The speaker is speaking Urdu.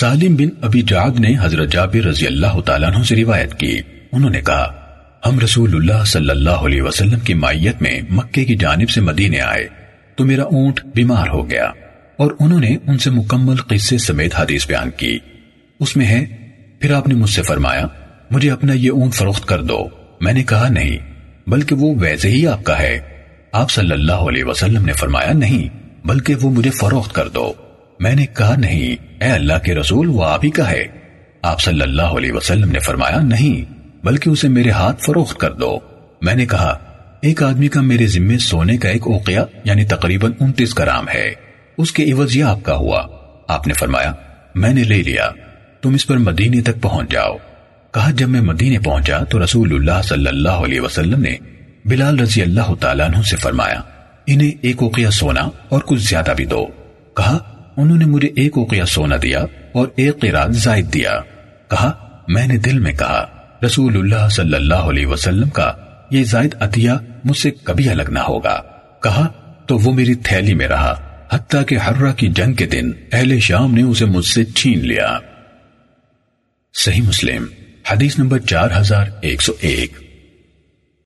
سالم بن ابی جعد نے حضرت جابر رضی اللہ تعالیٰ عنہ سے روایت کی۔ انہوں نے کہا، ہم رسول اللہ صلی اللہ علیہ وسلم کی مائیت میں مکے کی جانب سے مدینے آئے تو میرا اونٹ بیمار ہو گیا اور انہوں نے ان سے مکمل قصے سمیت حدیث بیان کی۔ اس میں ہے، پھر آپ نے مجھ سے فرمایا، مجھے اپنا یہ اونٹ فروخت کر دو۔ میں نے کہا، نہیں، بلکہ وہ ویسے ہی آپ کا ہے۔ آپ صلی اللہ علیہ وسلم نے فرمایا، نہیں، بلکہ وہ مجھے فروخت کر دو۔ میں نے کہا نہیں، اے اللہ کے رسول، وہ آپ ہی کا ہے۔ آپ صلی اللہ علیہ وسلم نے فرمایا، نہیں، بلکہ اسے میرے ہاتھ فروخت کر دو۔ میں نے کہا، ایک آدمی کا میرے ذمے سونے کا ایک اوقیہ یعنی تقریباً انتیس گرام ہے۔ اس کے عوض یہ آپ کا ہوا۔ آپ نے فرمایا، میں نے لے لیا۔ تم اس پر مدینے تک پہنچ جاؤ۔ کہا، جب میں مدینے پہنچا تو رسول اللہ صلی اللہ علیہ وسلم نے بلال رضی اللہ تعالیٰ عنہ سے فرمایا، انہیں ایک اوقیہ سونا اور کچھ زیادہ بھی دو۔ کہا انہوں نے مجھے ایک اوقیہ سونا دیا اور ایک قرآن زائد دیا۔ کہا، میں نے دل میں کہا، رسول اللہ صلی اللہ علیہ وسلم کا یہ زائد عطیہ مجھ سے کبھی الگ نہ ہوگا۔ کہا، تو وہ میری تھیلی میں رہا، حتیٰ کہ حرہ کی جنگ کے دن اہل شام نے اسے مجھ سے چھین لیا۔ صحیح مسلم، حدیث نمبر چار ہزار ایک سو ایک۔